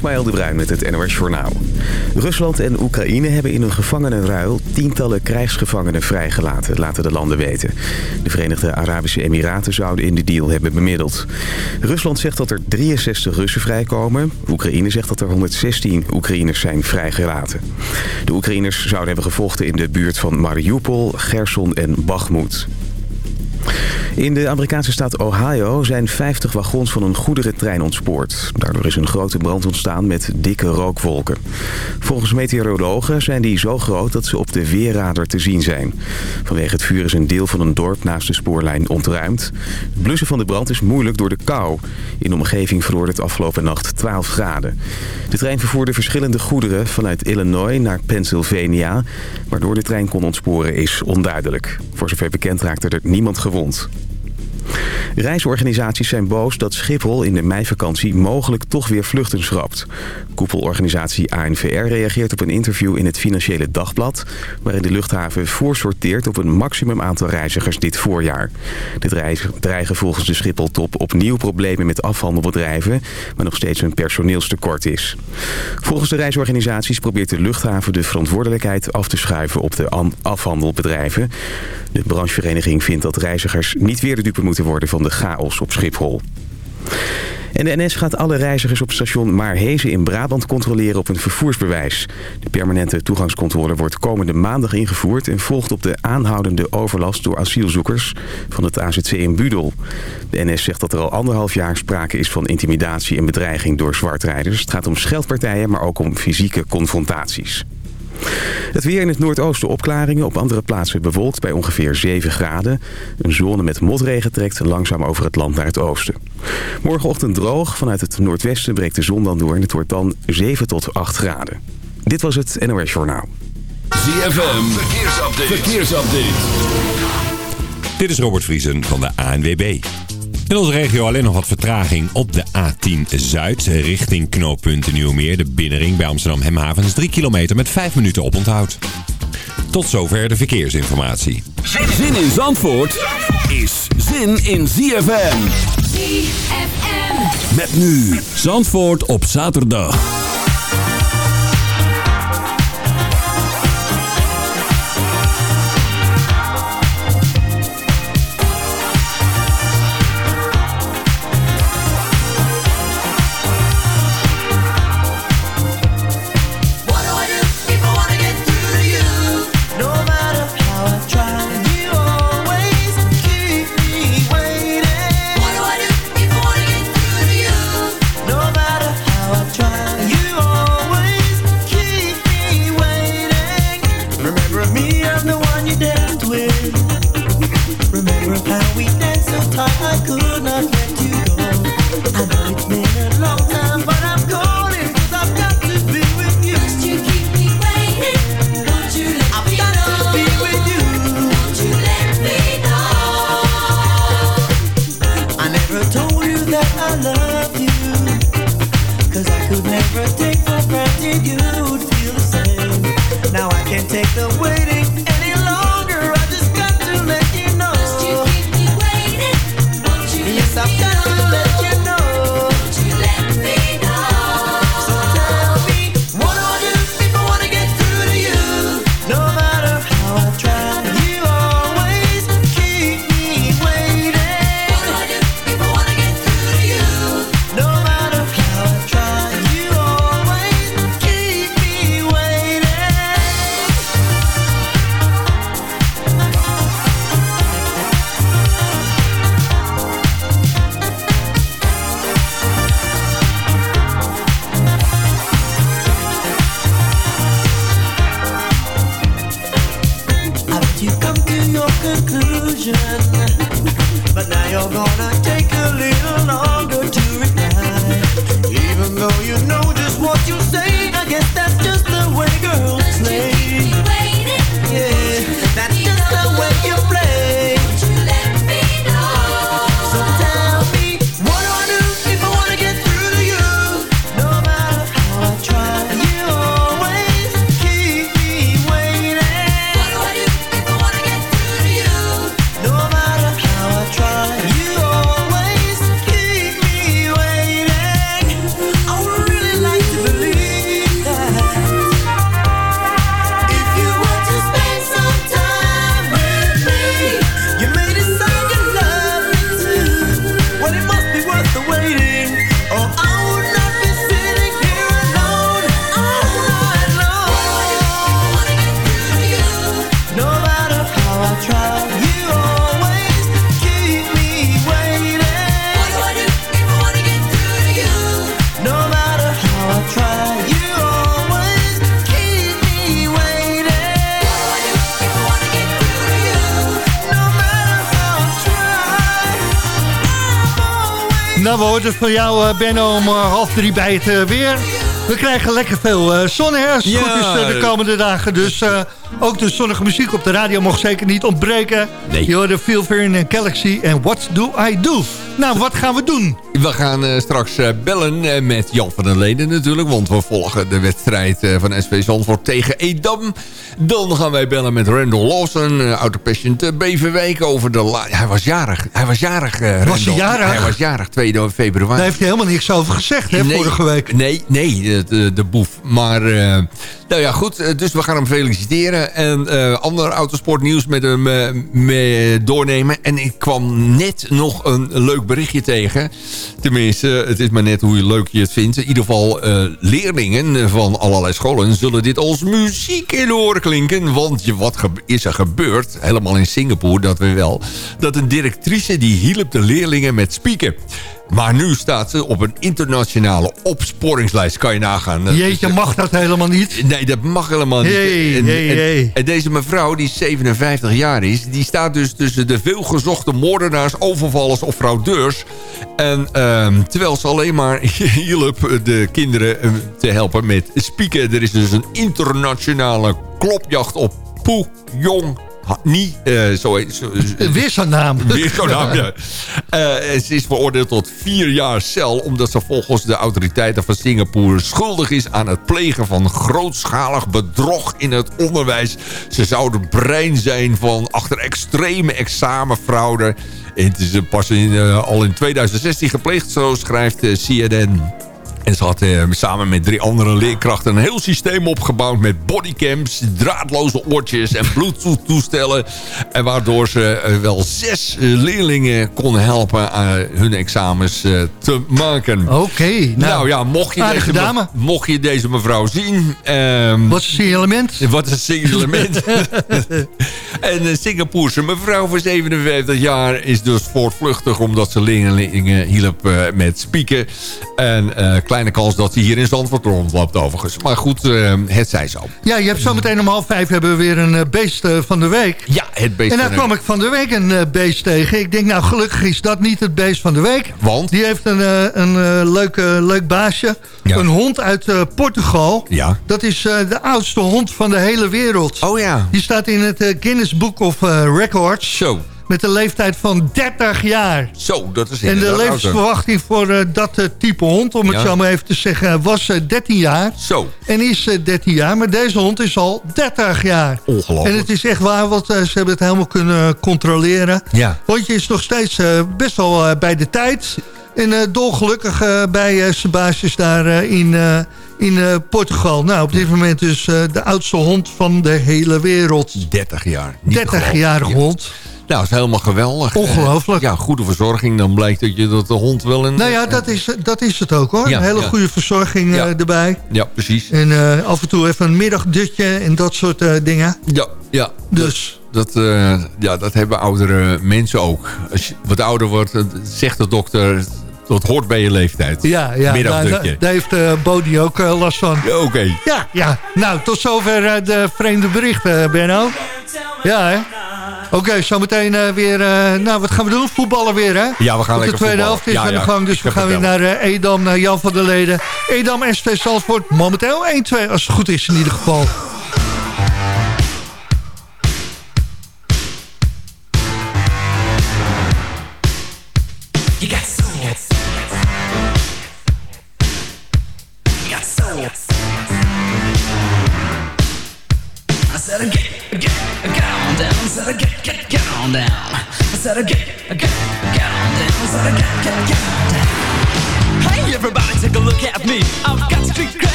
Ismaël de Bruin met het NOS Journaal. Rusland en Oekraïne hebben in een gevangenenruil tientallen krijgsgevangenen vrijgelaten, laten de landen weten. De Verenigde Arabische Emiraten zouden in de deal hebben bemiddeld. Rusland zegt dat er 63 Russen vrijkomen. Oekraïne zegt dat er 116 Oekraïners zijn vrijgelaten. De Oekraïners zouden hebben gevochten in de buurt van Mariupol, Gerson en Bakhmut. In de Amerikaanse staat Ohio zijn 50 wagons van een goederentrein ontspoord. Daardoor is een grote brand ontstaan met dikke rookwolken. Volgens meteorologen zijn die zo groot dat ze op de weerradar te zien zijn. Vanwege het vuur is een deel van een dorp naast de spoorlijn ontruimd. Het blussen van de brand is moeilijk door de kou. In de omgeving verloor het afgelopen nacht 12 graden. De trein vervoerde verschillende goederen vanuit Illinois naar Pennsylvania. Waardoor de trein kon ontsporen is onduidelijk. Voor zover bekend raakte er niemand gewond gewond. Reisorganisaties zijn boos dat Schiphol in de meivakantie mogelijk toch weer vluchten schrapt. Koepelorganisatie ANVR reageert op een interview in het Financiële Dagblad... waarin de luchthaven voorsorteert op een maximum aantal reizigers dit voorjaar. Dit dreigen volgens de Schiphol-top opnieuw problemen met afhandelbedrijven... maar nog steeds een personeelstekort is. Volgens de reisorganisaties probeert de luchthaven de verantwoordelijkheid af te schuiven op de afhandelbedrijven. De branchevereniging vindt dat reizigers niet weer de dupe moeten worden van de chaos op Schiphol. En de NS gaat alle reizigers op station Maarhezen in Brabant controleren op een vervoersbewijs. De permanente toegangscontrole wordt komende maandag ingevoerd... en volgt op de aanhoudende overlast door asielzoekers van het AZC in Budel. De NS zegt dat er al anderhalf jaar sprake is van intimidatie en bedreiging door zwartrijders. Het gaat om scheldpartijen, maar ook om fysieke confrontaties. Het weer in het noordoosten opklaringen. Op andere plaatsen bewolkt bij ongeveer 7 graden. Een zone met motregen trekt langzaam over het land naar het oosten. Morgenochtend droog. Vanuit het noordwesten breekt de zon dan door. En het wordt dan 7 tot 8 graden. Dit was het NOS Journaal. ZFM. Verkeersupdate. Verkeersupdate. Dit is Robert Vriesen van de ANWB. In onze regio alleen nog wat vertraging op de A10 Zuid richting knooppunt Nieuwmeer. De binnenring bij Amsterdam Hemhavens 3 kilometer met 5 minuten op onthoud. Tot zover de verkeersinformatie. Zin in Zandvoort is zin in ZFM. ZFM. Met nu Zandvoort op zaterdag. We hoorden van jou, eh, Benno, om eh, half drie bij het eh, weer. We krijgen lekker veel Ja. goed is, eh, de komende dagen. Dus ook de zonnige muziek op de radio mocht zeker niet ontbreken. Nee. Je hoorde Phil Fern en Galaxy en What Do I Do? Nou, wat gaan we doen? We gaan eh, straks eh, bellen eh, met Jan van der Leden natuurlijk. Want we volgen de wedstrijd van SV Zandvoort tegen Edam. Dan gaan wij bellen met Randall Lawson, uh, uh, Beverwijk. Over de hij was jarig. Hij was jarig, Was hij jarig? Hij was jarig, 2 februari. Daar heeft hij helemaal niks over gezegd, hè, Nee, vorige week. Nee, nee, de, de, boef. Maar, nou ja, goed. Dus we gaan hem feliciteren. En eh ander autosportnieuws met hem mee doornemen. En ik kwam net nog een leuk berichtje tegen. Tenminste, het is maar net hoe leuk je het vindt. In ieder geval, eh, leerlingen van allerlei scholen zullen dit als muziek in de oren klinken. Want wat is er gebeurd, helemaal in Singapore, dat we wel... dat een directrice die hielp de leerlingen met spieken. Maar nu staat ze op een internationale opsporingslijst. Kan je nagaan. Jeetje, mag dat helemaal niet? Nee, dat mag helemaal niet. Hey, en, hey, en- hey. en deze mevrouw, die 57 jaar is... die staat dus tussen de veelgezochte moordenaars, overvallers of fraudeurs. En ehm, terwijl ze alleen maar hielp de kinderen eh, te helpen met spieken. Er is dus een internationale klopjacht op Poe Jong... Ha- Niet, eh, zo Weer zo'n naam. Weer zo'n naam, ja. Eh, ze is veroordeeld tot vier jaar cel... omdat ze volgens de autoriteiten van Singapore schuldig is... aan het plegen van grootschalig bedrog in het onderwijs. Ze zou het brein zijn van achter extreme examenfraude. En het is pas in, eh, al in 2016 gepleegd, zo schrijft CNN... En ze had eh, samen met drie andere leerkrachten een heel systeem opgebouwd... met bodycams, draadloze oortjes en bluetooth-toestellen. En waardoor ze eh, wel zes eh, leerlingen kon helpen aan hun examens te maken. Oké, nou, nou, ja, mocht je, deze, me- dame. mocht je deze mevrouw zien... ehm, wat is die element? wat een signalement. en een Singapoerse mevrouw van 57 jaar is dus voortvluchtig... omdat ze leerlingen hielp met spieken. En eh, kleine kans dat ze hier in Zandvoort rondloopt overigens. Maar goed, eh, het zij zo. Ja, je hebt zometeen om half vijf hebben we weer een eh, beest eh, van de week. Ja, het beest En daar kwam ik van de week een beest tegen. Ik denk, nou gelukkig is dat niet het beest van de week. Want? Die heeft een, een leuk, leuk baasje. Ja. Een hond uit Portugal. Ja. Dat is de oudste hond van de hele wereld. Oh ja, Die staat in het Guinness Book of Records. zo. Met een leeftijd van 30 jaar. Zo, dat is En de levensverwachting voor eh, dat eh, type hond, om het Ja. zo maar even te zeggen, was eh, 13 jaar. Zo, En is eh, 13 jaar, maar deze hond is al 30 jaar. Ongelooflijk. En het is echt waar, want eh, ze hebben het helemaal kunnen controleren. Ja. Hondje is nog steeds eh, best wel eh, bij de tijd. En eh, dolgelukkig eh, bij eh zijn baasjes daar eh, in, eh, in eh, Portugal. Nou, op dit moment dus eh, de oudste hond van de hele wereld. 30 jaar. Niet te geloven. 30-jarige Ja. hond. Nou, dat is helemaal geweldig. Ongelooflijk. Eh, ja, goede verzorging. Dan blijkt dat je dat de hond wel een... Nou ja, dat is, dat is het ook hoor. Ja, een hele ja. goede verzorging eh, Ja. erbij. Ja, precies. En eh, af en toe even een middagdutje en dat soort eh, dingen. Ja, ja. Dus Dat, eh, ja, dat hebben oudere mensen ook. Als je wat ouder wordt, eh, zegt de dokter... dat hoort bij je leeftijd. ja, ja daar, daar heeft eh Bodie ook eh, last van. Ja, Oké. Ja, ja. Nou, tot zover eh, de vreemde berichten, eh, Benno. Ja, hè? Oké, zometeen eh, weer... eh, nou, wat gaan we doen? Voetballen weer, hè? Ja, we gaan lekker De tweede helft is Ja, aan de gang, dus we ga gaan weer naar eh, Edam, naar Jan van der Leden. Edam, SV Salzburg, momenteel 1-2, als het goed is in ieder geval.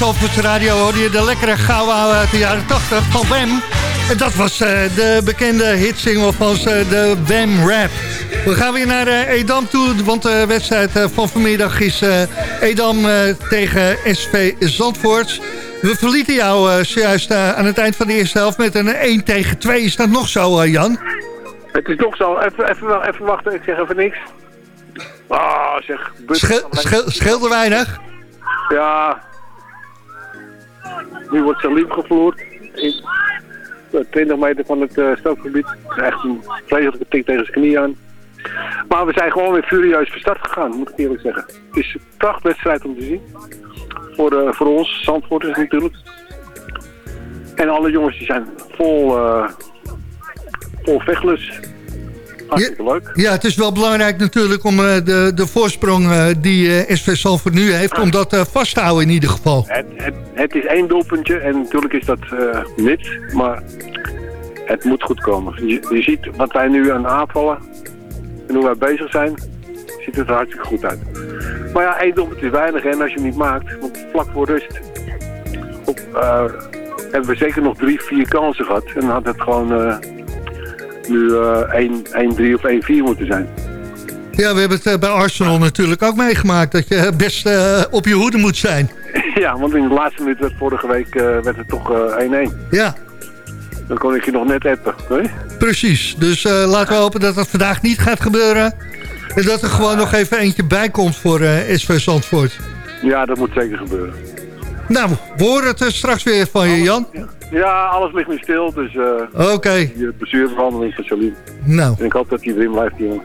Right. Op de Zandvoort Radio hoorde je de lekkere ouwe uit de jaren 80 van Wem. En dat was eh, de bekende hitsingle van ze, de Wem Rap. We gaan weer naar eh, Edam toe, want de wedstrijd eh, van vanmiddag is Edam tegen SV Zandvoort. We verlieten jou zojuist aan het eind van de eerste helft met een 1 tegen 2. Is dat nog zo, Jan? Het is nog zo. Even, even, even wachten. Ik zeg even niks. Ah, zeg. Scheel, scheel, scheelde weinig? Ja. Nu wordt Salim gevloerd. In eh, 20 meter van het eh stookgebied. Echt een vreselijke tik tegen zijn knie aan. Maar we zijn gewoon weer furieus van start gegaan, moet ik eerlijk zeggen. Het is een prachtwedstrijd om te zien. Voor, eh, voor ons, Zandvoorters natuurlijk. En alle jongens die zijn vol, eh vol vechtlust. Hartstikke leuk. Ja, het is wel belangrijk natuurlijk om eh, de, de voorsprong eh, die eh, SV Zandvoort nu heeft... om dat vast te houden in ieder geval. Het, het, het is één doelpuntje en natuurlijk is dat niets, maar het moet goed komen. Je, je ziet wat wij nu aan aanvallen en hoe wij bezig zijn, ziet het er hartstikke goed uit. Maar ja, één doelpunt is weinig hè, en als je hem niet maakt, want vlak voor rust op, hebben we zeker nog drie, vier kansen gehad. En dan had het gewoon nu eh 1-3 of 1-4 moeten zijn. Ja, we hebben het eh, bij Arsenal natuurlijk ook meegemaakt... dat je best eh, op je hoede moet zijn. ja, want in de laatste minuut werd vorige week eh, werd het toch eh 1-1. Ja, Dan kon ik je nog net appen. Nee? precies. Dus eh, laten we hopen dat dat vandaag niet gaat gebeuren. En dat er gewoon nog even eentje bij komt voor eh, SV Zandvoort. Ja, dat moet zeker gebeuren. Nou, we horen het eh, straks weer van je, Jan. Ja, alles ligt nu stil, dus eh Oké, die bestuurverhandeling van Salim. nou. En ik hoop dat hij erin blijft, jongen.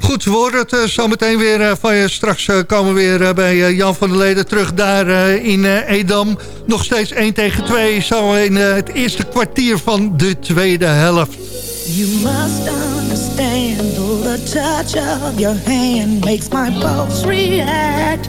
Goed, we horen het eh, zo meteen weer eh, van je. Straks eh, komen we weer eh, bij eh, Jan van der Leden terug daar eh, in eh, Edam. Nog steeds 1 tegen 2, zo in eh, het eerste kwartier van de tweede helft. You must understand, the touch of your hand makes my pulse react.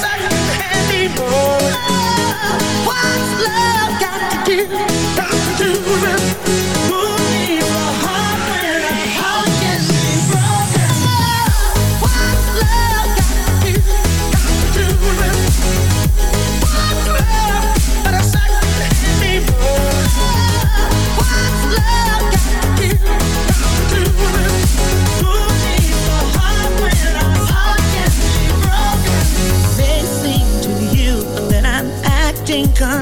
but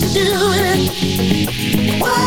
Do? Got to do it. What's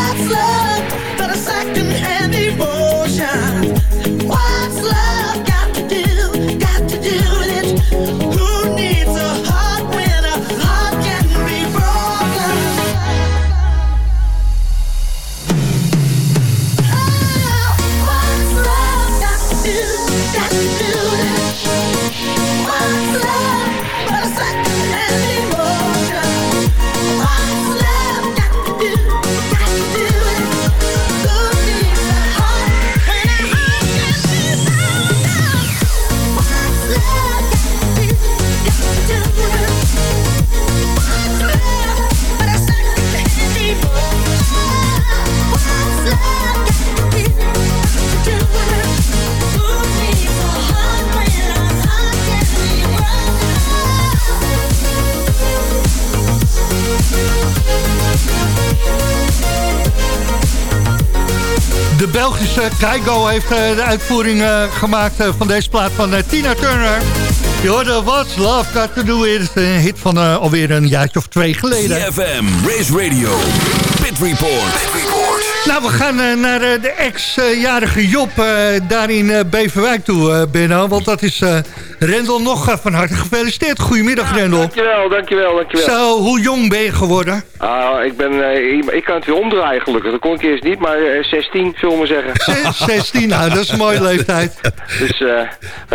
De Belgische Keigo heeft eh, de uitvoering eh, gemaakt eh, van deze plaat van Tina Turner. Je hoorde What's Love Got To Do With, een hit van eh, alweer een jaartje of twee geleden. CFM, Race Radio, Pit Report. Nou, we gaan naar eh, de ex-jarige Job eh, daar in eh, Beverwijk toe, eh, Benno. Want dat is eh Rendel nog eh, van harte gefeliciteerd. Goedemiddag, Rendel. Dankjewel, dankjewel, dankjewel. Zo, hoe jong ben je geworden? Ah, ik, ben, eh, ik, ik kan het weer omdraaien gelukkig. Dat kon ik eerst niet, maar eh, 16, zullen we maar zeggen. Zes- 16, nou, dat is een mooie leeftijd. Dus, eh,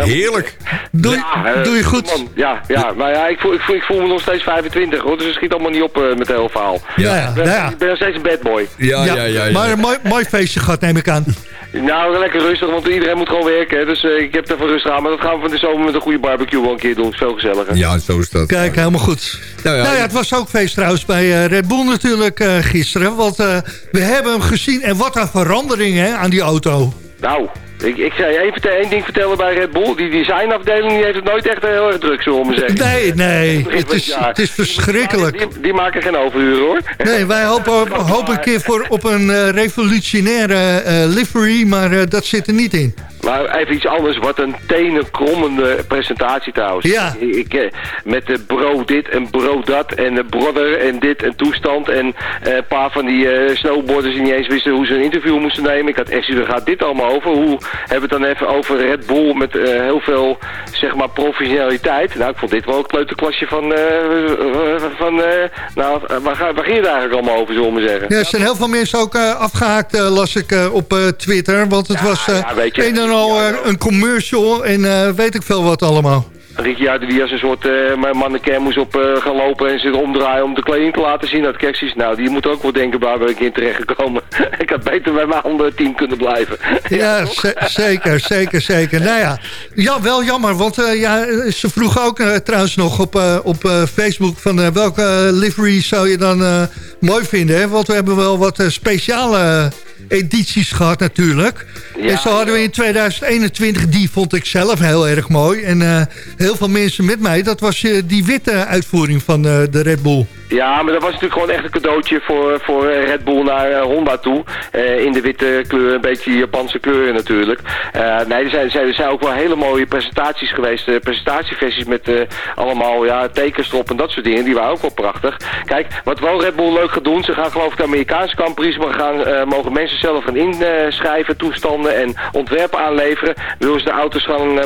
Heerlijk. Doe, ja, eh, doe je goed. man, ja, ja, maar ja, ik voel, ik, voel, ik voel me nog steeds 25, hoor, dus het schiet allemaal niet op eh, met het hele verhaal. Ja, ja, Ik ben, nou ja. ik ben nog steeds een bad boy. Ja, ja, ja. ja, Maar een mooi, mooi feestje gehad, neem ik aan. Nou, lekker rustig, want iedereen moet gewoon werken, hè, dus eh, ik heb er van rustig aan. Maar dat gaan we van de zomer met een goede barbecue wel een keer doen, is veel gezelliger. Ja, zo is dat. Kijk, helemaal goed. Nou ja, Nou ja, het was ook feest trouwens bij eh, Red Bull natuurlijk eh, gisteren. Want eh, we hebben hem gezien en wat een verandering hè, aan die auto. Nou, ik, ik zei even te- één ding vertellen bij Red Bull. Die designafdeling die heeft het nooit echt heel erg druk, zullen we zeggen. Nee, nee, het is, het is verschrikkelijk. Die, die maken geen overuren hoor. Nee, wij hopen, hopen een keer voor, op een revolutionaire eh, livery, maar dat zit er niet in. Maar even iets anders. Wat een tenenkrommende presentatie trouwens. Ja. Ik, eh, met de bro dit en bro dat en de brother en dit en toestand. En eh, een paar van die eh, snowboarders die niet eens wisten hoe ze een interview moesten nemen. Ik had echt zoiets, gaat dit allemaal over? Hoe hebben we het dan even over Red Bull met eh, heel veel, zeg maar, professionaliteit? Nou, ik vond dit wel een kleuterklasje van, eh, eh, van eh, nou, waar, ga- waar ging het eigenlijk allemaal over, zullen we maar zeggen? Ja, er zijn heel veel mensen ook eh, afgehaakt, eh, las ik eh, op eh, Twitter. Want het Ja, was eh, ja, weet je, een en al eh, een commercial en eh, weet ik veel wat allemaal. Ricciardo die als een soort uh, manneken moest op gaan lopen en zich omdraaien om de kleding te laten zien. Dat nou die moet ook wel denken waar ben ik in terecht gekomen. ik had beter bij mijn andere team kunnen blijven. Ja, ze- zeker, zeker, zeker. Nou ja, ja wel jammer, want ja, ze vroegen ook trouwens nog op, op Facebook... van welke livery zou je dan mooi vinden, hè? Want we hebben wel wat speciale edities gehad natuurlijk. Ja, en zo hadden we in 2021, die vond ik zelf heel erg mooi. En eh, heel veel mensen met mij, dat was eh, die witte uitvoering van eh, de Red Bull. Ja, maar dat was natuurlijk gewoon echt een cadeautje voor, voor Red Bull naar eh, Honda toe. Eh, in de witte kleur, een beetje Japanse kleuren natuurlijk. Eh, nee, er zijn, er zijn ook wel hele mooie presentaties geweest. presentatieversies met allemaal ja, tekens erop en dat soort dingen. Die waren ook wel prachtig. Kijk, wat wel Red Bull leuk gaat doen. Ze gaan geloof ik de Amerikaanse Prix. Maar gaan, mogen mensen zelf gaan inschrijven, toestanden en ontwerpen aanleveren. Willen ze de auto's gaan...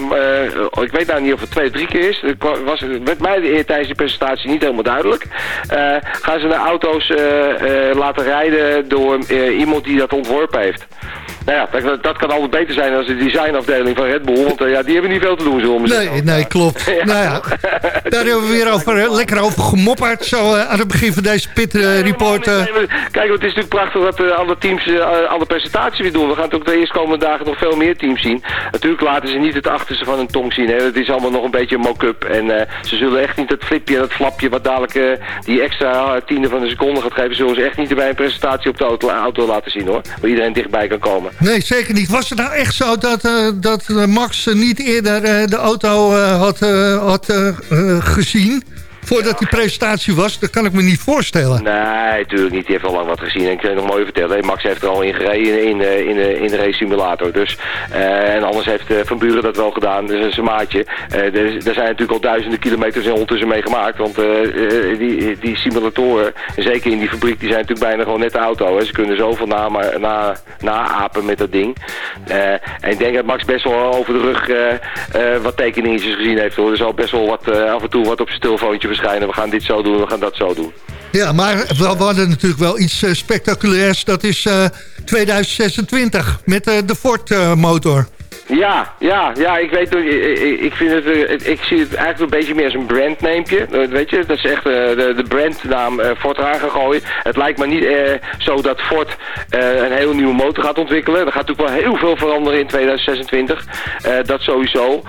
ik weet nou niet of het twee drie keer is. Het was, werd mij de- tijdens die presentatie niet helemaal duidelijk. Eh, gaan ze de auto's eh, eh, laten rijden door iemand die dat ontworpen heeft. Nou ja, dat, dat kan altijd beter zijn dan de designafdeling van Red Bull. Want eh, ja, die hebben niet veel te doen, zullen we Nee, zeggen. nee, klopt. Ja. Nou ja, daar hebben we weer over, lekker over gemopperd. Zo eh, aan het begin van deze pit eh, report. Kijk, het is natuurlijk prachtig dat alle teams alle presentaties weer doen. We gaan het ook de eerstkomende dagen nog veel meer teams zien. Natuurlijk laten ze niet het achterste van een tong zien. Hè. Het is allemaal nog een beetje een mock-up. En ze zullen echt niet dat flipje en dat flapje wat dadelijk die extra tiende van een seconde gaat geven... zullen ze echt niet bij een presentatie op de auto, auto laten zien hoor. Waar iedereen dichtbij kan komen. Nee, zeker niet. Was het nou echt zo dat, eh, dat eh, Max niet eerder eh, de auto had, had gezien... voordat die presentatie was? Dat kan ik me niet voorstellen. Nee, natuurlijk niet. Die heeft al lang wat gezien. En ik kan je nog mooi vertellen. Max heeft er al in gereden in, eh, in, de, in de race simulator. Dus, eh, en anders heeft eh, Van Buren dat wel gedaan. Dus zijn maatje. Eh, er, zijn natuurlijk al duizenden kilometers ondertussen mee gemaakt. Want eh, eh, die, die simulatoren, en zeker in die fabriek, die zijn natuurlijk bijna gewoon net de auto. Hè. Ze kunnen zoveel na, na, naapen met dat ding. Eh, en ik denk dat Max best wel over de rug eh, eh, wat tekeningetjes gezien heeft. Hoor. Er zal best wel wat, eh, af en toe wat op zijn telefoontje We gaan dit zo doen, we gaan dat zo doen. Ja, maar we hadden natuurlijk wel iets eh, spectaculairs. Dat is eh, 2026 met eh, de Ford-motor. Ja, ja, ja, ik weet ik, ik- vind eh, het- ik zie het eigenlijk een beetje meer als een brandneempje, eh, weet je, dat is echt eh, de, de brandnaam Ford eraan gaan gooien. Het lijkt me niet eh, zo dat Ford eh, een hele nieuwe motor gaat ontwikkelen. Er gaat natuurlijk wel heel veel veranderen in 2026, eh, dat sowieso.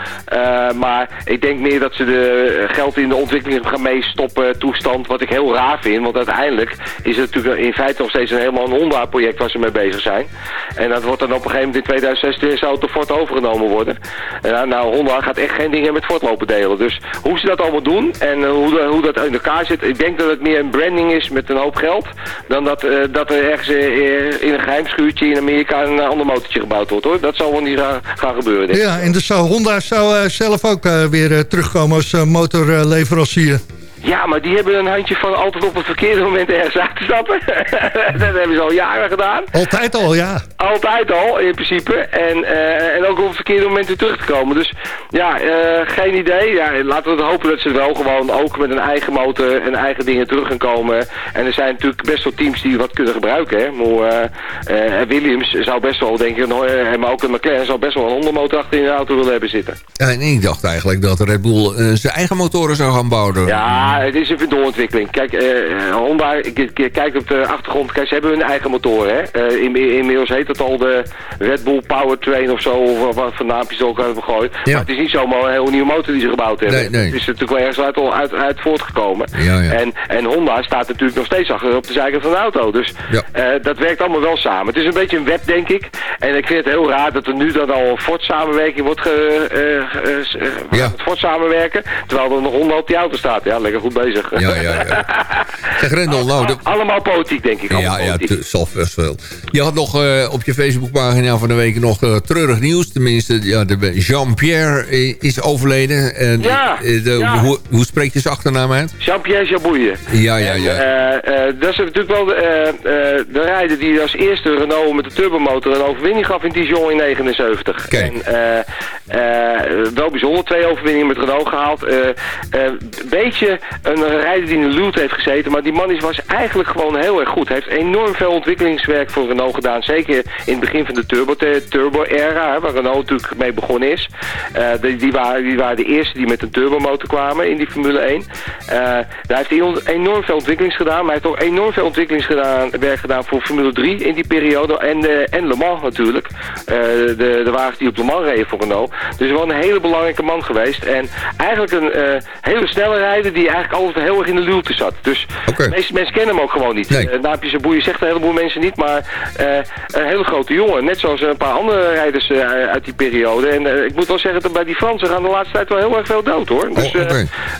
Maar ik denk meer dat ze de geld in de ontwikkeling gaan meestoppen toestand, wat ik heel raar vind, want uiteindelijk is het natuurlijk in feite nog steeds een helemaal een Honda-project waar ze mee bezig zijn. En dat wordt dan op een gegeven moment in 2026 zou het door Ford overgenomen worden. En nou, Honda gaat echt geen dingen met Ford lopen delen. Dus hoe ze dat allemaal doen en eh, hoe, hoe dat in elkaar zit, ik denk dat het meer een branding is met een hoop geld, dan dat, eh, dat er ergens eh, in een geheim schuurtje in Amerika een ander motortje gebouwd wordt hoor. Dat zal wel niet gaan, gebeuren. denk. Ja, en dus zou Honda zou eh, zelf ook eh, weer eh, terugkomen als eh, motorleverancier. Ja, maar die hebben een handje van altijd op het verkeerde moment ergens uit te stappen. dat hebben ze al jaren gedaan. Altijd al, ja. Altijd al, in principe. En, eh, en ook op het verkeerde moment weer terug te komen. Dus ja, eh, geen idee. Ja, laten we het hopen dat ze wel gewoon ook met een eigen motor en eigen dingen terug gaan komen. En er zijn natuurlijk best wel teams die wat kunnen gebruiken. Hè. Maar, eh, Williams zou best wel, denk ik, maar ook een McLaren zou best wel een ondermotor achter in de auto willen hebben zitten. Ja, en ik dacht eigenlijk dat Red Bull zijn eigen motoren zou gaan bouwen. Ja, het is een doorontwikkeling. Kijk, eh, Honda, kijk op de achtergrond, kijk, ze hebben hun eigen motoren. Hè? Eh, in, inmiddels heet het al de Red Bull Powertrain of zo, of wat voor naampjes ze ook hebben gegooid. Ja. Maar het is niet zomaar een hele nieuwe motor die ze gebouwd hebben. Nee, nee. Het is natuurlijk wel ergens uit, uit, uit voortgekomen. Ja, ja. En, en Honda staat natuurlijk nog steeds achter op de zijkant van de auto. Dus Ja. eh, dat werkt allemaal wel samen. Het is een beetje een web, denk ik. En ik vind het heel raar dat er nu dan al een Ford-samenwerking wordt ge, Ja. Ford samenwerken. Terwijl er nog Honda op die auto staat. Ja, lekker goed bezig. Ja, ja, ja. Zeg Rendel, nou... de- Allemaal politiek, denk ik. Allemaal Ja, ja, politiek. zal best wel. Je had nog eh, op je Facebookpagina van de week nog eh, treurig nieuws. Tenminste, ja, de- Jean-Pierre eh, is overleden. En, Ja, de- ja. Hoe, hoe spreekt je zijn achternaam uit? Jean-Pierre Jabouille. Ja, ja, ja. Dat is natuurlijk wel de, de rijder die als eerste Renault met de turbomotor een overwinning gaf in Dijon in 79. Kijk. En, wel bijzonder, twee overwinningen met Renault gehaald. Eh, eh, Een beetje een rijder die in de heeft gezeten, maar die man is, was eigenlijk gewoon heel erg goed. Hij heeft enorm veel ontwikkelingswerk voor Renault gedaan, zeker in het begin van de turbo, de turbo-era, waar Renault natuurlijk mee begonnen is. Eh, die, die, waren, die waren de eerste die met een turbomotor kwamen in die Formule 1. Eh, daar heeft hij enorm veel ontwikkelings gedaan, maar hij heeft ook enorm veel ontwikkelingswerk gedaan voor Formule 3 in die periode en, eh, en Le Mans natuurlijk. Eh, de, de wagens die op Le Mans reden voor Renault. Dus wel een hele belangrijke man geweest. En eigenlijk een eh, hele snelle rijder die eigenlijk altijd heel erg in de luwte zat. Dus de meeste mensen kennen hem ook gewoon niet. Nee. Uh, Naapje Boeien zegt een heleboel mensen niet, maar eh, een hele grote jongen. Net zoals een paar andere rijders eh, uit die periode. En eh, ik moet wel zeggen dat bij die Fransen gaan de laatste tijd wel heel erg veel dood hoor. Dus Oh, eh,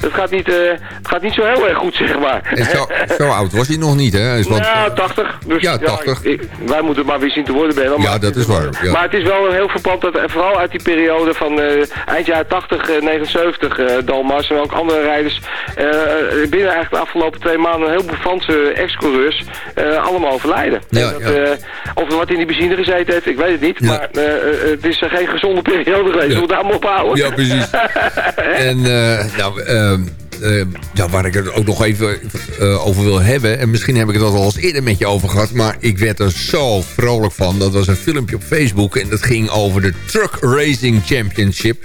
het, gaat niet, eh, het gaat niet zo heel erg goed zeg maar. En zo, zo oud was hij nog niet, hè? Is wat- Ja, 80. Dus, Ja, 80. ik- wij moeten maar weer zien te worden, Ben. Ja, dat is waar, ja. Maar het is wel heel verpand dat, vooral uit die periode van eh, eind jaren 80, eh, 79, eh Dalmas en ook andere rijders, eh, binnen eigenlijk de afgelopen twee maanden een heleboel Franse ex-coureurs eh, allemaal overlijden. Ja, En dat, ja. eh, of er wat in die benzine gezeten heeft, ik weet het niet. Ja. Maar eh, eh, het is eh, geen gezonde periode geweest. Zullen we daar maar op houden? Ja, precies. en eh, nou, ehm, eh, ja, waar ik het ook nog even eh, over wil hebben... en misschien heb ik het al eens eerder met je over gehad... maar ik werd er zo vrolijk van. Dat was een filmpje op Facebook en dat ging over de Truck Racing Championship...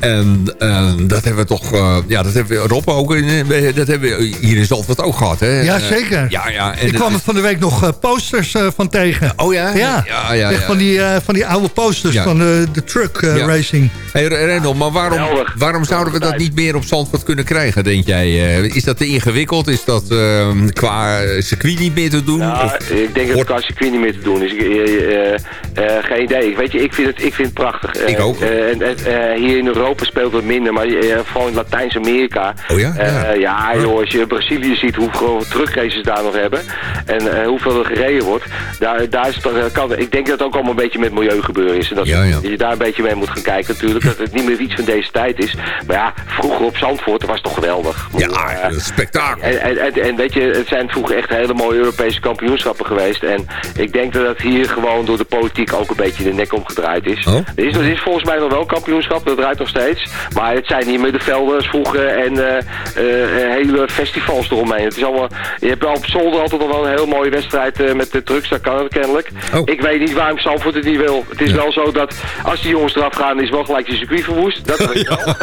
En eh, dat hebben we toch... eh, ja, dat hebben we Rob ook... In, eh, dat hebben we hier in Zandvoort ook gehad, hè? Ja, zeker. ja, ja. En Ik kwam er van de week nog posters eh, van tegen. Oh ja? Ja, Ja, ja. Van, die, eh, van die oude posters Ja. van de, de truck Ja. racing. Hey, Rendel, maar waarom, waarom zouden we dat niet meer op Zandvoort kunnen krijgen, denk jij? Eh, is dat te ingewikkeld? Is dat eh, qua circuit niet meer te doen? Ja, Of- ik denk dat het qua circuit niet meer te doen is. Ik, eh, eh, eh, geen idee. Ik, weet je, ik vind het, ik vind het prachtig. Eh, Ik ook. en, eh, hier in Europa speelt het minder, maar eh, vooral in Latijns-Amerika. Oh ja? Eh, Ja. ja, joh, als je Brazilië ziet hoeveel truckraces daar nog hebben en eh, hoeveel er gereden wordt, daar, daar is het toch, kan, ik denk dat het ook allemaal een beetje met milieugebeuren is. En dat, Ja, ja. dat je daar een beetje mee moet gaan kijken natuurlijk, dat het niet meer iets van deze tijd is. Maar ja, vroeger op Zandvoort, dat was toch geweldig. Ja, spektakel. en, en, en, en weet je, het zijn vroeger echt hele mooie Europese kampioenschappen geweest. En ik denk dat het hier gewoon door de politiek ook een beetje de nek omgedraaid is. Oh? Er, is er is volgens mij nog wel kampioenschap, dat draait nog steeds. Maar het zijn niet meer de velden als vroeger en eh, eh, hele festivals eromheen. Het is allemaal, je hebt op zolder altijd nog wel een heel mooie wedstrijd eh, met de trucks, dat kan het kennelijk. Oh. Ik weet niet waarom Zandvoort het niet wil. Het is wel zo dat als die jongens eraf gaan, is wel gelijk je circuit verwoest. Dat weet ik wel.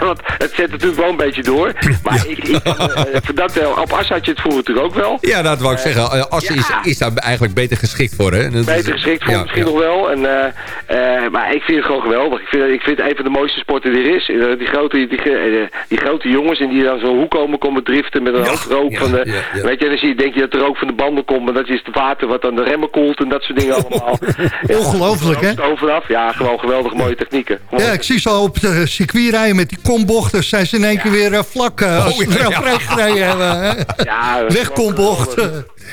Want het zet natuurlijk wel een beetje door. Maar ik, ik, eh, dat, eh, op As had je het vroeger natuurlijk ook wel. Ja, dat wou ik zeggen. Eh, Assen is, is daar eigenlijk beter geschikt voor, hè? Dat is- Beter geschikt voor misschien nog wel. En, eh, eh, maar ik vind het gewoon geweldig. Ik vind, ik vind het een van de mooiste sporten die er is. Eh, die, grote, die, die, die grote jongens en die dan zo'n hoek komen, komen driften met een Ja, hoop rook ja, van de... ja. Weet je, dan zie je, denk je dat er rook van de banden komt, maar dat is het water wat aan de remmen koelt en dat soort dingen allemaal. Ongelooflijk, hè? Overaf. Ja, gewoon geweldig mooie technieken. Gewoon- Ja, ik zie zo op de circuit rijden met die kombochten. Zijn ze in één keer weer eh, vlak eh, als Oh, ze er gereden hebben. Ja, Wegkombocht.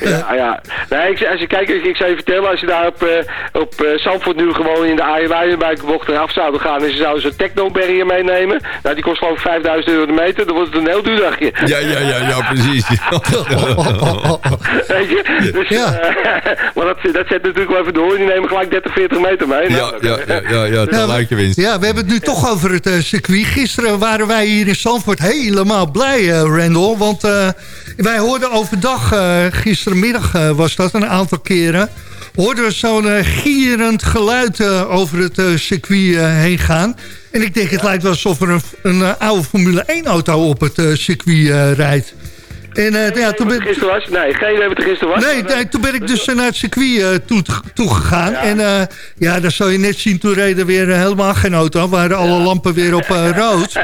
Ja, ja. Nee, ik, als je kijkt, ik, ik zou je vertellen, als je daar op, eh, op eh, Zandvoort nu gewoon in de Aaienwijnbocht eraf zouden gaan en ze zouden zo'n techno-barrier meenemen, nou die kost geloof ik 5000 euro de meter, dan wordt het een heel duur dagje. Ja, ja, ja, ja, precies. Weet je? Dus, Ja. eh, maar dat, dat zet natuurlijk wel even door, die nemen gelijk 30, 40 meter mee. Ja, Nou, ja, ja, ja, ja, Ja, dat lijkt je winst. Ja, we hebben het nu toch over het eh, circuit. Gisteren waren wij hier in Zandvoort helemaal blij, eh, Randall. Want eh, wij hoorden overdag, eh, gisterenmiddag eh, was dat een aantal keren... hoorden we zo'n eh, gierend geluid eh, over het eh, circuit heen gaan. En ik denk, het lijkt wel alsof er een, een oude Formule 1-auto op het circuit rijdt. En eh, ja, toen ben, er gisteren was? Nee, geen idee wat er gisteren was. Nee, nee, toen ben ik dus naar het circuit eh, toe, toegegaan. Ja. En eh, ja, dan zou je net zien, toen reden weer eh, helemaal geen auto. Waren alle lampen weer op eh, rood.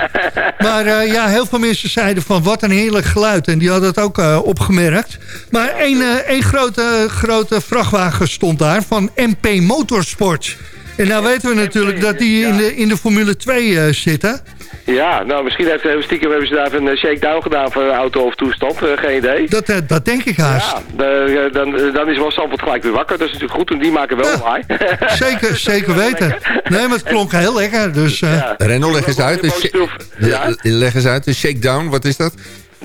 Maar eh, ja, heel veel mensen zeiden van wat een heerlijk geluid. En die hadden het ook eh, opgemerkt. Maar één, eh, één grote, grote vrachtwagen stond daar van MP Motorsport. En nou weten we natuurlijk dat die in de, in de Formule 2 eh, zitten. Ja, nou misschien heeft, eh, stiekem hebben ze daar even een shakedown gedaan voor een auto of toestand. eh, geen idee. Dat, eh, dat denk ik haast. Ja, de- dan, dan is wel gelijk weer wakker. Dat is natuurlijk goed, en die maken wel Ja. Zeker, zeker weten. Nee, maar het klonk heel lekker. Dus, eh, Ja. Renno, leg eens uit. Ja. Leg eens uit, de shakedown, wat is dat?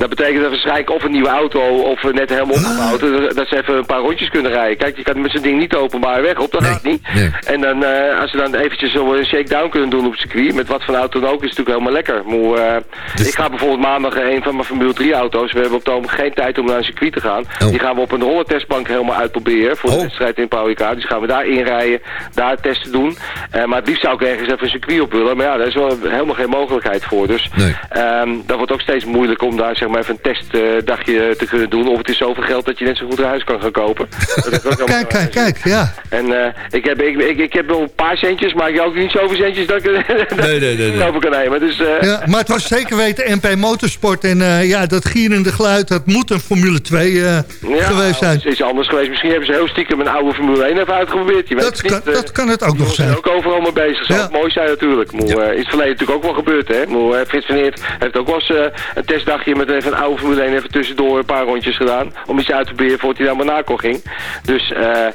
Dat betekent dat waarschijnlijk of een nieuwe auto of net helemaal opgebouwd. dat- Dat ze even een paar rondjes kunnen rijden. Kijk, je kan met zo'n ding niet de openbare weg op, dat Nee, gaat niet. nee. En dan, eh, als ze dan eventjes zo een shakedown kunnen doen op het circuit, met wat voor auto dan ook, is het natuurlijk helemaal lekker. Maar, eh, Dus- Ik ga bijvoorbeeld maandag een van mijn Formule 3 auto's, we hebben op het ogenblik geen tijd om naar een circuit te gaan. Oh. Die gaan we op een rollertestbank helemaal uitproberen voor de Oh. wedstrijd in Pauwika. Dus gaan we daar inrijden, daar testen doen. Eh, maar het liefst zou ik ergens even een circuit op willen. Maar ja, daar is wel helemaal geen mogelijkheid voor. Dus Nee. Ehm, dat wordt ook steeds moeilijk om daar zeg maar even een testdagje te kunnen doen. Of het is zoveel geld dat je net zo goed een huis kan gaan kopen. Dat is ook helemaal kijk, kijk, kijk. Ja. En eh, ik, heb, ik, ik, ik heb wel een paar centjes, maar ik heb ook niet zoveel centjes dat ik dat Nee, nee, nee, kan nemen. Dus, eh, Ja, maar het was zeker weten MP Motorsport. En eh, ja, dat gierende geluid, dat moet een Formule 2 eh, ja, geweest zijn. Het is anders geweest. Misschien hebben ze heel stiekem een oude Formule 1 even uitgeprobeerd. Je weet Dat niet. kan, eh. dat kan het ook nog zijn zijn. ook overal mee bezig. Zou Ja. mooi zijn natuurlijk. Eh, in het verleden natuurlijk ook wel gebeurd, hè. Eh, Frits van Eert heeft ook wel eens eh, een testdagje met even een oude Formule 1 even tussendoor een paar rondjes gedaan. Om iets uit te proberen voordat hij naar Monaco ging. Dus, eh,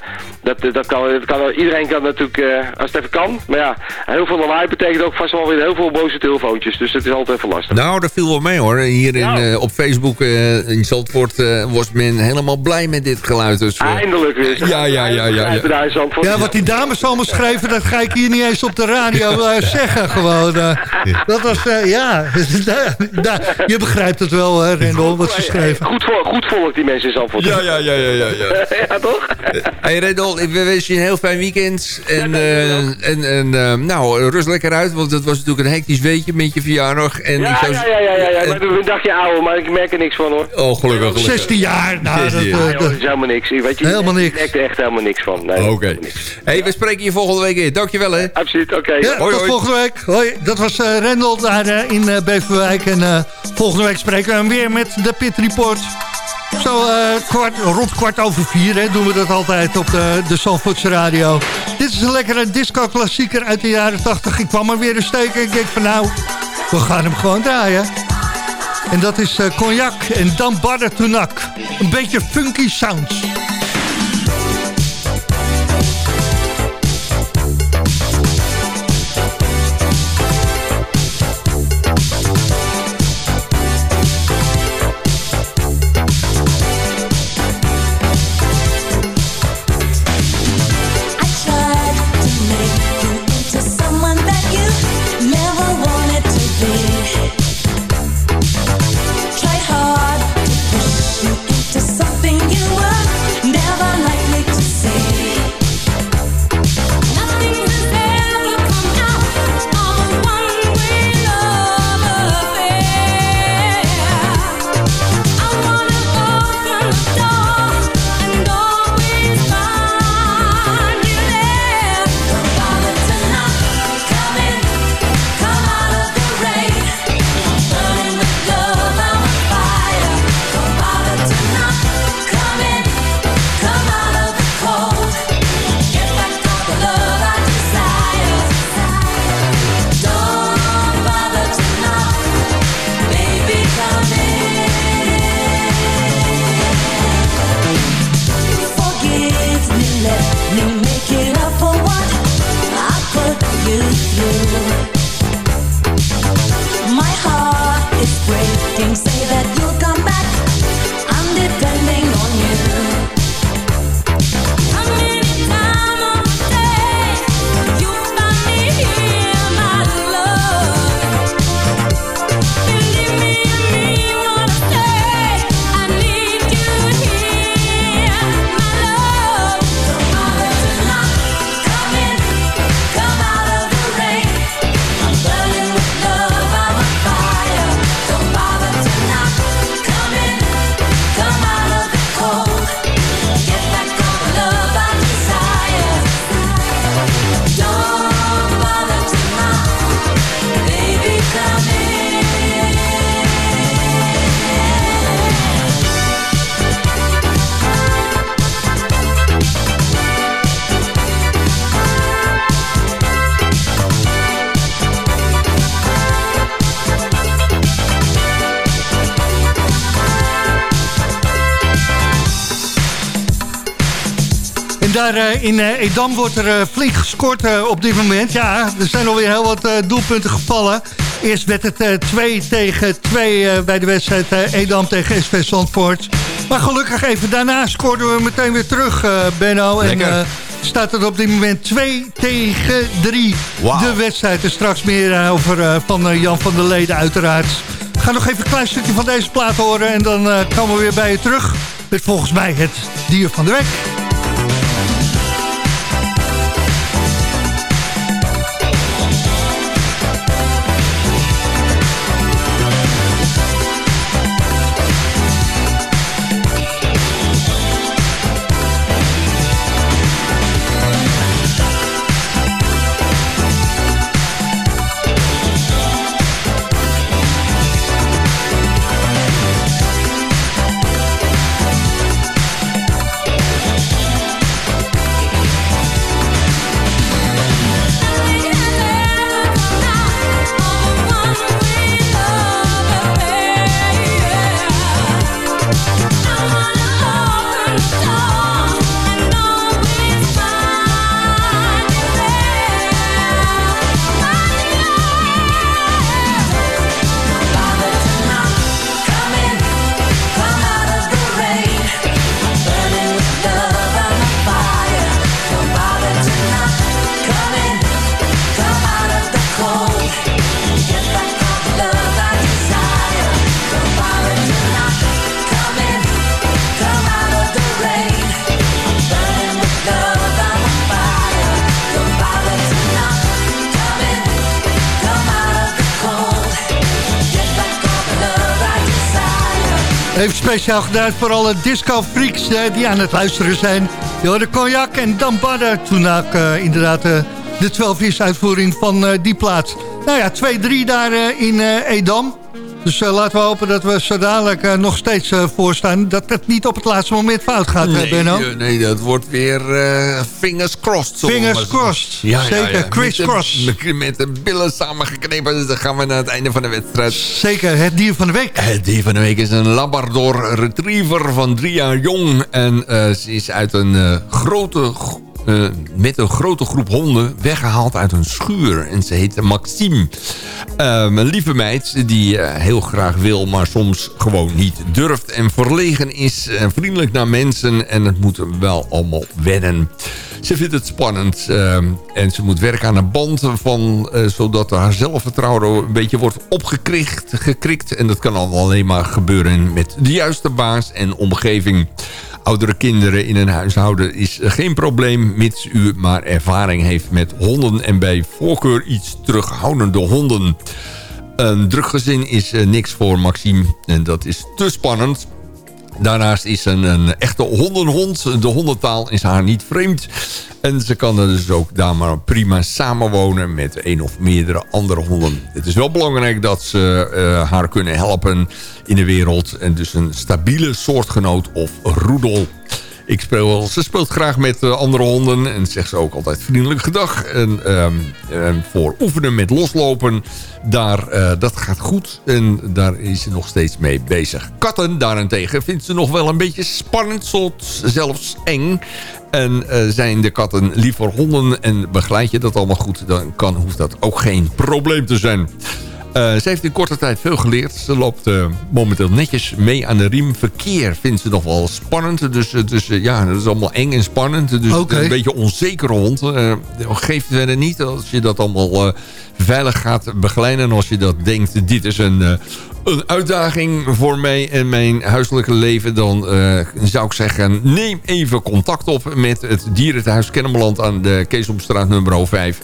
Dat, eh, dat kan, dat kan, iedereen kan natuurlijk, eh, als het even kan. Maar ja, heel veel lawaai betekent ook vast wel weer heel veel boze telefoontjes. Dus het is altijd even lastig. Nou, dat viel wel mee hoor. Hier in, Ja. eh, op Facebook eh, in Zandvoort eh, was men helemaal blij met dit geluid. Dus, Eindelijk weer. Ja, ja, ja, ja, ja. Ja, wat die dames allemaal schreven, dat ga ik hier niet eens op de radio zeggen gewoon. dat was, eh, ja, je begrijpt het wel, hè, Rendel, wat ze schreven. Goed, vol, goed volk die mensen in Zandvoort. Ja, ja, ja, ja, ja. ja. ja, toch? Hey Rendel, we wensen je een heel fijn weekend. En, eh, en, en eh, nou, rust lekker uit, want het was natuurlijk een hectisch weekje met je verjaardag. En ik Ja, zou- ja, ja, ja, ja, ja. en- Maar doe een dagje ouder, maar ik merk er niks van hoor. Oh, gelukkig, gelukkig. 16 jaar, nou, dat, 16 eh, jaar. Ja, joh, dat- dat is helemaal niks. Weet je, Helemaal niks. Ik merk er echt helemaal niks van. Nee, Oké. Hey, we spreken je volgende week weer. Dankjewel, hè. Absoluut, oké. Ja, Hoi, tot hoi. volgende week. Hoi, dat was eh, Rendel daar eh, in eh, Beverwijk. En eh, volgende week spreken we hem weer met de Pit Report. Zo eh, rond kwart over vier hè, doen we dat altijd op de, de Zandvoortse radio. Dit is een lekkere disco-klassieker uit de jaren 80. Ik kwam er weer een steken. Ik denk van nou, we gaan hem gewoon draaien. En dat is eh, cognac en dan Tunak. Een beetje funky sounds. Daar eh, in eh, Edam wordt er eh, flink gescoord eh, op dit moment. Ja, er zijn alweer heel wat eh, doelpunten gevallen. Eerst werd het eh, 2 tegen 2 eh, bij de wedstrijd eh, Edam tegen SV Zandvoort. Maar gelukkig even daarna scoorden we meteen weer terug, eh, Benno. En Lekker. eh, staat het op dit moment 2 tegen 3. Wauw. De wedstrijd. Er straks meer eh, over eh, van eh, Jan van der Leden uiteraard. Ga nog even een klein stukje van deze plaat horen. En dan eh, komen we weer bij je terug. Met volgens mij het dier van de week. Even speciaal gedaan voor alle disco-freaks eh, die aan het luisteren zijn. De cognac en dan. Toen ook eh, inderdaad eh, de 12 is uitvoering van die plaats. Nou ja, 2-3 daar in Edam. Dus eh, laten we hopen dat we zo dadelijk eh, nog steeds eh, voorstaan. Dat het niet op het laatste moment fout gaat, eh, Benno. Nee, nee, dat wordt weer fingers crossed. Fingers crossed. Zeker, Chris met de- Cross. Met, met de billen samengeknepen, dus dan gaan we naar het einde van de wedstrijd. Zeker, het dier van de week. Het dier van de week is een Labrador Retriever van drie jaar jong. En ze is uit een grote... eh, met een grote groep honden weggehaald uit een schuur. En ze heet Maxime. Ehm, een lieve meid die eh, heel graag wil, maar soms gewoon niet durft. En verlegen is en vriendelijk naar mensen. En het moet wel allemaal wennen. Ze vindt het spannend. ehm, en ze moet werken aan een band van... eh, zodat haar zelfvertrouwen een beetje wordt opgekrikt. Gekrikt. En dat kan alleen maar gebeuren met de juiste baas en omgeving. Oudere kinderen in een huishouden is geen probleem... mits u maar ervaring heeft met honden... en bij voorkeur iets terughoudende honden. Een druk gezin is eh, niks voor Maxime. En dat is te spannend. Daarnaast is een, een echte hondenhond. De hondentaal is haar niet vreemd. En ze kan er dus ook daar maar prima samenwonen met één of meerdere andere honden. Het is wel belangrijk dat ze eh, haar kunnen helpen in de wereld. En dus een stabiele soortgenoot of roedel. Ik speel, ze speelt graag met eh, andere honden en zegt ze ook altijd vriendelijk gedag. En, ehm, en voor oefenen met loslopen, daar, eh, dat gaat goed. En daar is ze nog steeds mee bezig. Katten daarentegen vindt ze nog wel een beetje spannend, soms zelfs eng. En eh, zijn de katten liever honden en begeleid je dat allemaal goed... dan kan, hoeft dat ook geen probleem te zijn. Eh, ze heeft in korte tijd veel geleerd. Ze loopt eh, momenteel netjes mee aan de riem. Verkeer vindt ze nog wel spannend. Dus, eh, dus ja, dat is allemaal eng en spannend. Dus een beetje een onzekere hond. Geeft verder niet als je dat allemaal veilig gaat begeleiden. En als je dat denkt, dit is een, een uitdaging voor mij en mijn huiselijke leven... dan eh, zou ik zeggen, neem even contact op met het dierenthuis Kennemerland... aan de Keesomstraat nummer 5.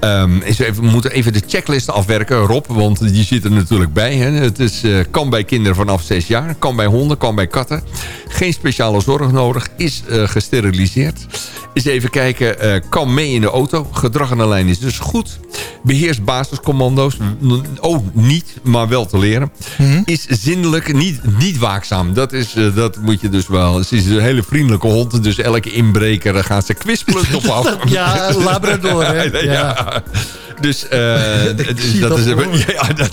Ehm, eens even, we moeten even de checklist afwerken, Rob, want die zit er natuurlijk bij. Hè. Het is, eh, kan bij kinderen vanaf 6 jaar, kan bij honden, kan bij katten. Geen speciale zorg nodig, is eh, gesteriliseerd. Eens even kijken, kan mee in de auto. Gedrag aan de lijn is dus goed. Beheerst basiscommando's. Oh, niet, maar wel te leren. Is zindelijk, niet, niet waakzaam. Dat, is, eh, dat moet je dus wel. Ze is een hele vriendelijke hond. Dus elke inbreker daar gaat ze kwispelend op af. Ja, Labrador, hè? ja. Ja. Dus, eh, dus dat dat is ja, dat,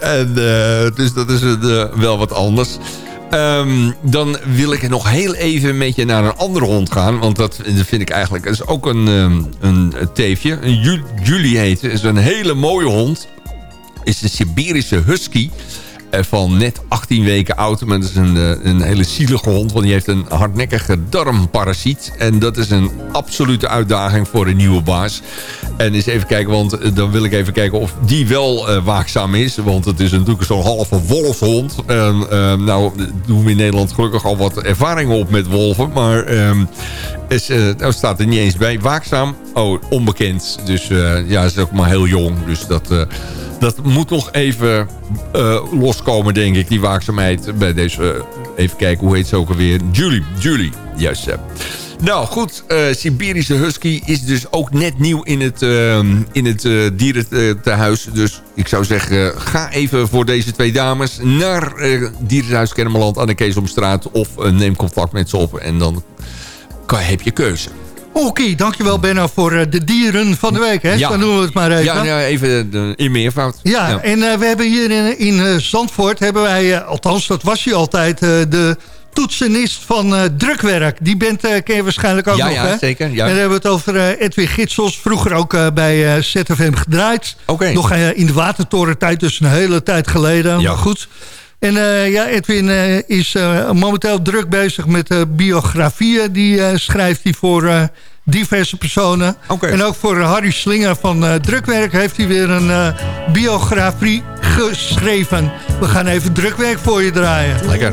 en, eh, dus dat is eh, wel wat anders. Ehm, dan wil ik nog heel even met je naar een andere hond gaan. Want dat vind ik eigenlijk... Dat is ook een, ehm, een teefje. Een Ju- Julie heet. Het is een hele mooie hond. Is een Siberische husky. eh, Van net 18 weken oud. Maar dat is een, eh, een hele zielige hond. Want die heeft een hardnekkige darmparasiet. En dat is een absolute uitdaging voor een nieuwe baas. En eens even kijken, want eh, dan wil ik even kijken of die wel waakzaam is. Want het is natuurlijk zo'n halve wolfshond. En, eh, nou doen we in Nederland gelukkig al wat ervaringen op met wolven. Maar ehm, is, nou staat er niet eens bij. Waakzaam, oh, onbekend. Dus ja, is ook maar heel jong. Dus dat, dat moet nog even eh, loskomen, denk ik. Die waakzaamheid bij deze... eh, even kijken, hoe heet ze ook alweer? Julie, Julie, juist. eh. Nou goed, Siberische Husky is dus ook net nieuw in het, uh, in het uh, dierentehuis. Dus ik zou zeggen, ga even voor deze twee dames naar Dierenhuis Kennemerland aan de Keesomstraat. Of neem contact met ze op en dan kan, heb je keuze. Oké, dankjewel Benno voor uh, de dieren van de week. Hè? Ja. Dan doen we het maar even. Ja, ja even de, in meervoud. Ja, ja. en uh, we hebben hier in, in uh, Zandvoort, hebben wij, althans dat was hij altijd, de toetsenist van uh, drukwerk. Die bent uh, ken je waarschijnlijk ook ja, nog, ja, hè? zeker. Ja. En dan hebben we het over uh, Edwin Gitsels. Vroeger ook bij ZFM gedraaid. Okay. Nog in de Watertorentijd, dus een hele tijd geleden. Ja. Maar goed. En ja, Edwin is momenteel druk bezig met biografieën. Die schrijft hij voor diverse personen. Okay. En ook voor Harry Slinger van uh, Drukwerk heeft hij weer een uh, biografie geschreven. We gaan even Drukwerk voor je draaien. Lekker.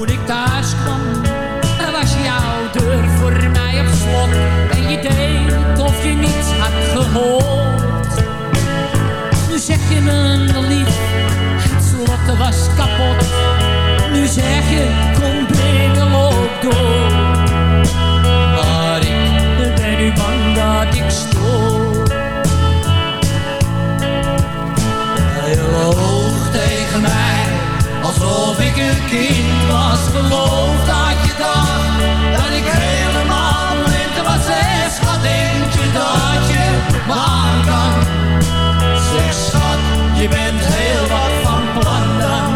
Kind was. Geloof dat je dacht, dat ik helemaal blind was. Zeg, schat, denk je dat je me aan kan? Zeg, schat, je bent heel wat van plan dan.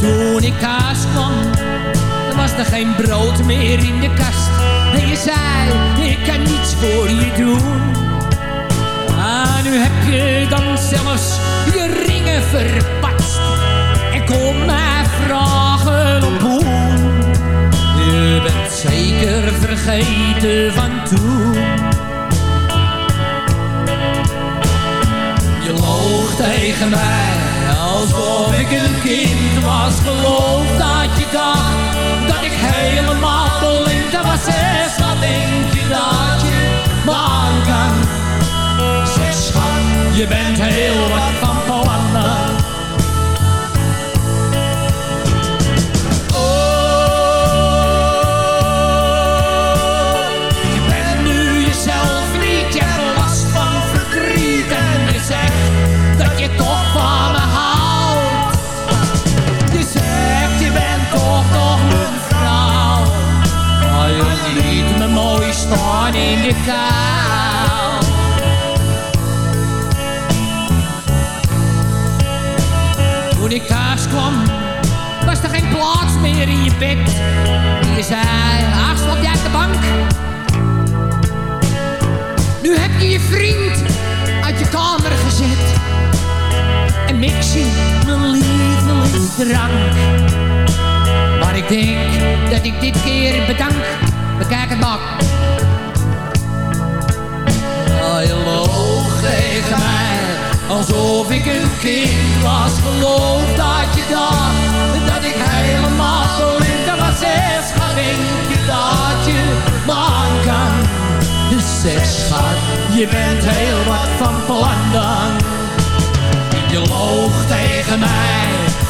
Toen ik thuis kwam, was er geen brood meer in de kast. En je zei, ik kan niets voor je doen. Heb je dan zelfs je ringen verpatst. En kom mij vragen op hoe. Je bent zeker vergeten van toen. Je loog tegen mij, alsof ik een kind was. Geloof dat je dacht, dat ik helemaal blind was. Wat denk je dat je me aan kan? Je bent heel wat van plan. Je bent nu jezelf Toen ik thuis kwam, was er geen plaats meer in je bed. Je zei, ach, slaap jij op de bank? Nu heb je je vriend uit je kamer gezet. En mix je mijn lievelingsdrank. Maar ik denk dat ik dit keer bedank. Bekijk het maar. Alsof ik een kind was. Geloof dat je dacht, dat ik helemaal blind was. Zeg, schat, denk je dat je me aan kan? Zeg, schat, je bent heel wat van plan dan. Je loog tegen mij,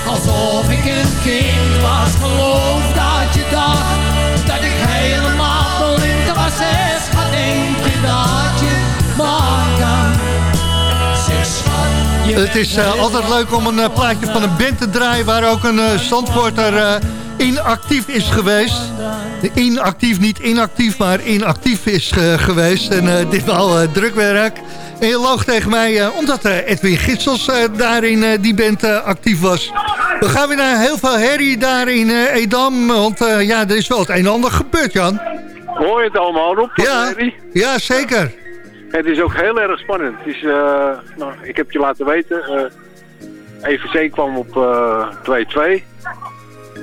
alsof ik een kind was. Geloof dat je dacht, dat ik helemaal blind was. Zeg, schat, denk je dat je me Het is eh, altijd leuk om een eh, plaatje van een band te draaien... waar ook een uh, eh, inactief is geweest. Inactief, niet inactief, maar inactief is geweest. En ditmaal eh, drukwerk. En je loog tegen mij, omdat Edwin Gitsels daar in eh, die band actief was. We gaan weer naar heel veel herrie daar in Edam. Want ja, er is wel het een en ander gebeurd, Jan. Hoor je het allemaal, Rob? Ja, ja zeker. Het is ook heel erg spannend. Het is, eh, nou, ik heb je laten weten, eh EVC kwam op eh 2-2.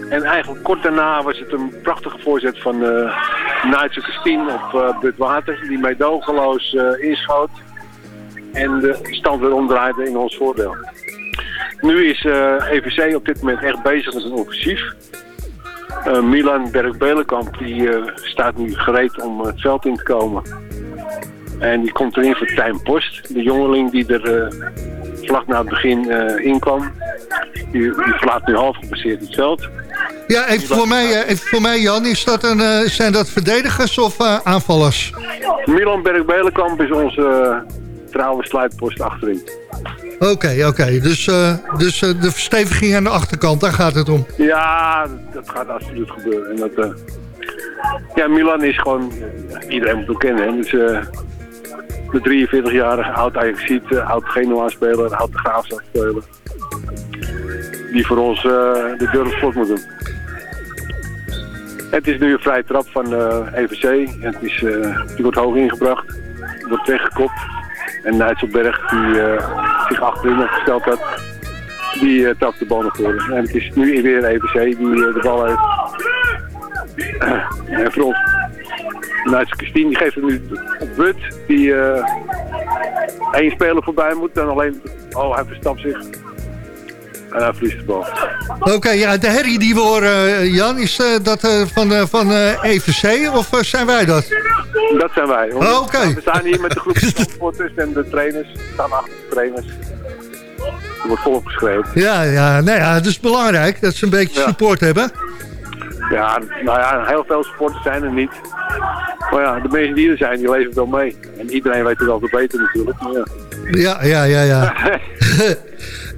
En eigenlijk kort daarna was het een prachtige voorzet van uh, Nigel Christine op uh, Bud Water. Die meedogenloos eh inschoot. En de stand weer omdraaide in ons voordeel. Nu is eh, EVC op dit moment echt bezig met een offensief. Eh, Milan Berg-Belenkamp eh, staat nu gereed om het veld in te komen. En die komt erin voor Tijn Post, de jongeling die er eh, vlak na het begin eh inkwam. Die, die verlaat nu half gebaseerd het veld. Ja, even voor mij, eh, even voor mij Jan, is dat een, eh, zijn dat verdedigers of eh, aanvallers? Milan Berg-Belenkamp is onze eh, trouwe sluitpost achterin. Oké, oké. Dus, eh, dus eh, de versteviging aan de achterkant, daar gaat het om. Ja, dat gaat absoluut gebeuren. En dat, eh, ja, Milan is gewoon, eh, iedereen moet hem kennen. Hè? Dus, eh, de 43-jarige oud Ajaxiet, uh, oud Genoa-speler, oud de Graafschap-speler. Die voor ons eh, de deur op slot moet doen. Het is nu een vrije trap van eh, EVC. Het is, eh, die wordt hoog ingebracht, wordt weggekopt. En Nijtselberg, die eh, zich achterin gesteld had, die uh, tapt de bal naar voren. En het is nu weer EVC die eh, de bal heeft. en voor ons, Nijtsel Christine, die geeft hem nu op Bud, die eh, één speler voorbij moet. Dan alleen, oh hij verstapt zich. En hij verliest de bal. Oké, ja, de herrie die we horen, eh, Jan, is eh, dat van, van EVC of eh, zijn wij dat? Dat zijn wij. Oh, oké. We staan hier met de groep supporters en de trainers. We staan achter de trainers. Er wordt volop geschreeuwd. Ja, ja, nou ja, het is belangrijk dat ze een beetje Ja. support hebben. Ja, nou ja, heel veel supporters zijn er niet. Maar ja, de mensen die er zijn, die leven wel mee. En iedereen weet het altijd beter natuurlijk. Ja. Ja, ja, ja, ja.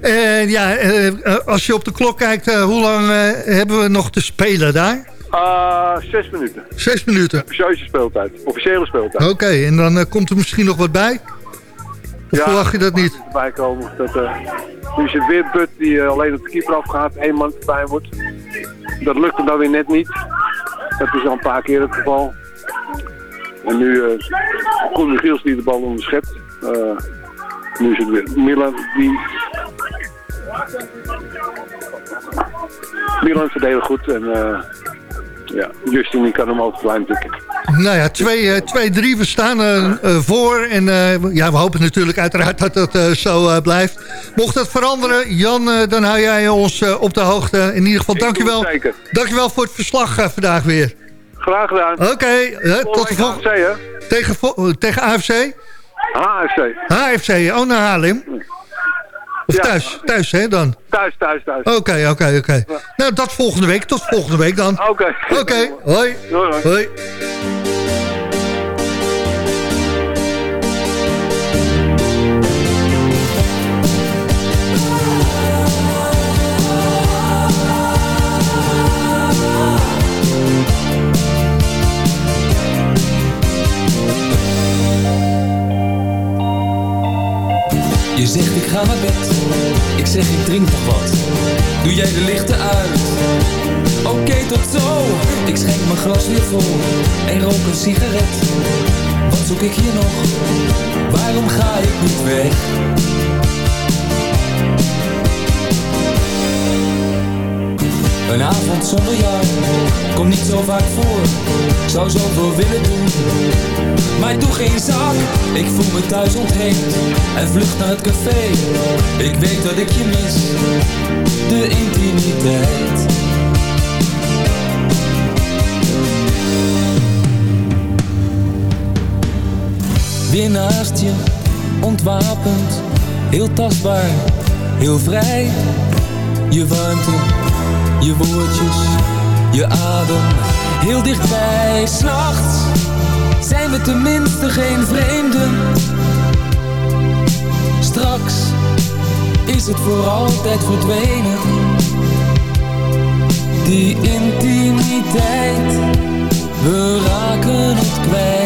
en ja, eh, eh, als je op de klok kijkt, eh, hoe lang hebben we nog te spelen daar? Ah, zes minuten. Zes minuten. Officieuze speeltijd. Officiële speeltijd. Oké, en dan komt er misschien nog wat bij? Of verwacht je dat niet? er erbij komen. Dat, eh, nu is het weer But die alleen op de keeper afgaat, één man erbij wordt. Dat lukt hem dan weer net niet. Dat is al een paar keer het geval. En nu uh, Koen Michiels die de bal onderschept. Eh nu is het weer Milan die... Milan verdedigt goed en eh, ja, Justin die kan hem over de lijn tikken. Nou ja, 2-3. we staan eh, eh, voor. En eh, ja, we hopen natuurlijk uiteraard dat dat eh, zo eh, blijft. Mocht dat veranderen, Jan, eh, dan hou jij ons eh, op de hoogte. In ieder geval, dankjewel. Zeker. Dankjewel voor het verslag eh, vandaag weer. Graag gedaan. Oké, eh, tot de volgende. Tegen, tegen AFC? HFC. HFC, oh naar Haarlem. Of Ja. thuis, thuis hè dan? Thuis, thuis, thuis. Oké, oké, oké. Nou, dat volgende week. Tot volgende week dan. Oké. Oké, hoi. Doei, hoi. Hoi. Je zegt ik ga naar bed, ik zeg ik drink nog wat. Doe jij de lichten uit? Oké, tot zo. Ik schenk mijn glas weer vol en rook een sigaret. Wat zoek ik hier nog? Waarom ga ik niet weg? Een avond zonder jou komt niet zo vaak voor. Zou zoveel willen doen, maar doe geen zak. Ik voel me thuis ontheemd en vlucht naar het café. Ik weet dat ik je mis, de intimiteit. Weer naast je, ontwapend, heel tastbaar, heel vrij. Je warmte, je woordjes, je adem, heel dichtbij. S'nachts zijn we tenminste geen vreemden. Straks is het voor altijd verdwenen. Die intimiteit, we raken het kwijt.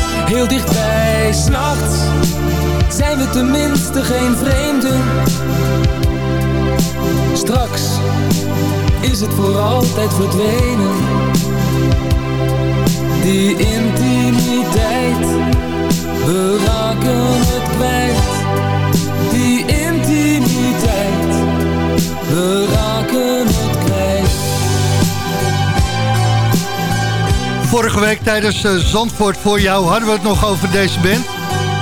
heel dichtbij. S'nachts zijn we tenminste geen vreemden. Straks is het voor altijd verdwenen. Die intimiteit, we raken het kwijt. Vorige week tijdens eh, Zandvoort voor jou hadden we het nog over deze band.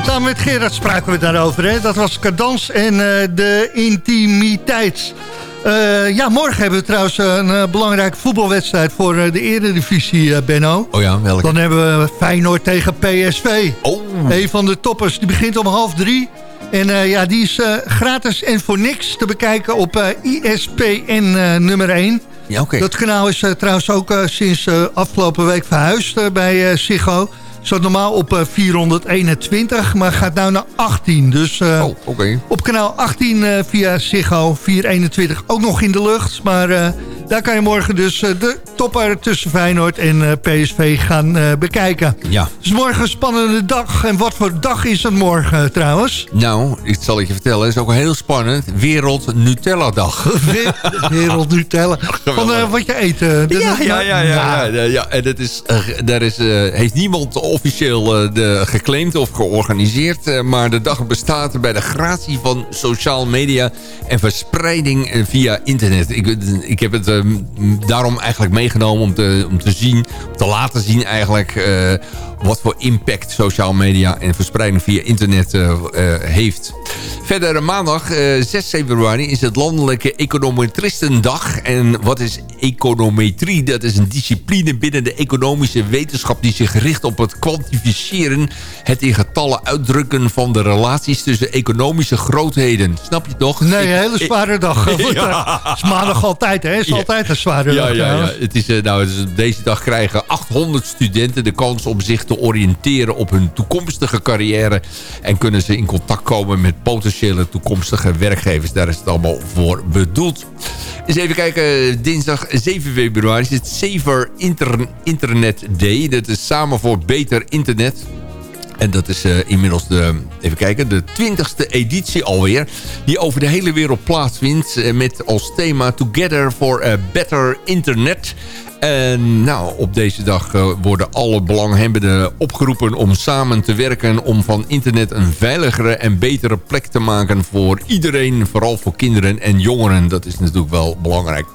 Samen met Gerard spraken we het daarover. Hè? Dat was Cadans en eh, de intimiteit. Eh, ja, morgen hebben we trouwens een belangrijke voetbalwedstrijd voor de eredivisie, Benno. Oh ja, welke? Dan hebben we Feyenoord tegen PSV. Oh. Een van de toppers. Die begint om half drie. En ja, die is gratis en voor niks te bekijken op eh, ISPN nummer 1. Ja, oké. Dat kanaal is eh, trouwens ook eh, sinds eh, afgelopen week verhuisd bij Ziggo. Zat normaal op eh, 421, maar gaat nu naar 18. Dus eh, Oh, oké. op kanaal 18 eh, via Ziggo, 421 ook nog in de lucht. Maar eh, Daar kan je morgen dus eh, de topper tussen Feyenoord en eh, PSV gaan eh, bekijken. Ja. Het is morgen een spannende dag. En wat voor dag is het morgen trouwens? Nou, ik zal het je vertellen. Het is ook heel spannend. Wereld Nutella Dag. Wereld Nutella. Van wat je eet. Ja, ja, ja, ja, ja, ja. En dat is, daar is, heeft niemand officieel de, geclaimd of georganiseerd. maar de dag bestaat bij de gratie van sociaal media en verspreiding via internet. Ik, ik heb het daarom eigenlijk meegenomen om te, om te zien, om te laten zien eigenlijk... wat voor impact sociaal media en verspreiding via internet eh, eh, heeft. Verder eh, maandag eh, 6 februari is het landelijke econometristendag. En wat is econometrie? Dat is een discipline binnen de economische wetenschap... die zich richt op het kwantificeren, het in getallen uitdrukken... van de relaties tussen economische grootheden. Snap je nog? Nee, een hele zware dag. Ja. Het is maandag altijd, hè? Het is Ja. altijd een zware ja, dag. ja, ja. Het is, nou, het is, deze dag krijgen 800 studenten de kans om zich te oriënteren op hun toekomstige carrière. En kunnen ze in contact komen met potentiële toekomstige werkgevers. Daar is het allemaal voor bedoeld. Eens even kijken, dinsdag 7 februari is het Saver Inter Internet Day. Dat is samen voor beter internet. En dat is eh, inmiddels de, even kijken, de twintigste editie alweer. Die over de hele wereld plaatsvindt. eh, met als thema Together for a Better Internet. En nou, op deze dag eh, worden alle belanghebbenden opgeroepen om samen te werken... om van internet een veiligere en betere plek te maken voor iedereen. Vooral voor kinderen en jongeren. Dat is natuurlijk wel belangrijk.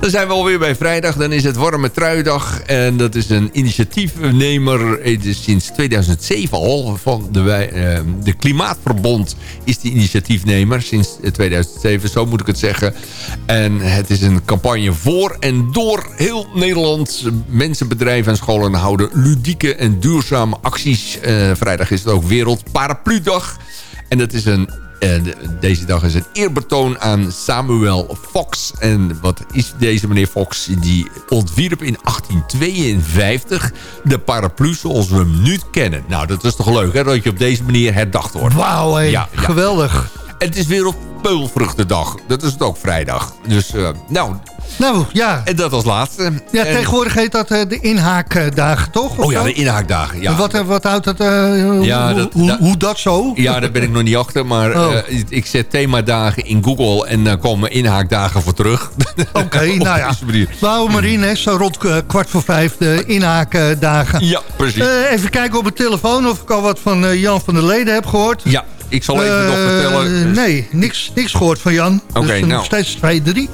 Dan zijn we alweer bij vrijdag. Dan is het Warme Truidag. En dat is een initiatiefnemer. Sinds 2007 al. Van de, eh, de Klimaatverbond is die initiatiefnemer. Sinds eh, 2007, zo moet ik het zeggen. En het is een campagne voor en door heel Nederland. Mensen, bedrijven en scholen houden ludieke en duurzame acties. Eh, vrijdag is het ook Wereld Parapludag. En dat is een en deze dag is een eerbetoon aan Samuel Fox. En wat is deze meneer Fox? Die ontwierp in 1852 de paraplu zoals we hem nu kennen. Nou, dat is toch leuk hè, dat je op deze manier herdacht wordt. Wauw. Ja, ja. geweldig. En het is Wereldpeulvruchtendag. Dat is het ook vrijdag. Dus, eh, nou, Nou, ja. en dat als laatste. Ja, En- tegenwoordig heet dat eh, de inhaakdagen, toch? Of Oh ja, de inhaakdagen. Ja. Wat, eh, wat houdt dat? eh, Ja, hoe, dat- hoe, dat- hoe dat zo? Ja, daar ben ik nog niet achter. Maar Oh. ik zet themadagen in Google en daar komen inhaakdagen voor terug. Oké, nou ja. We houden maar in, hè, zo rond kwart voor vijf de inhaakdagen. Ja, precies. Even kijken op mijn telefoon of ik al wat van Jan van der Leden heb gehoord. ja, ik zal even nog Eh, vertellen. Nee, niks, niks gehoord van Jan. Oké, dus nou. nog steeds 2-3,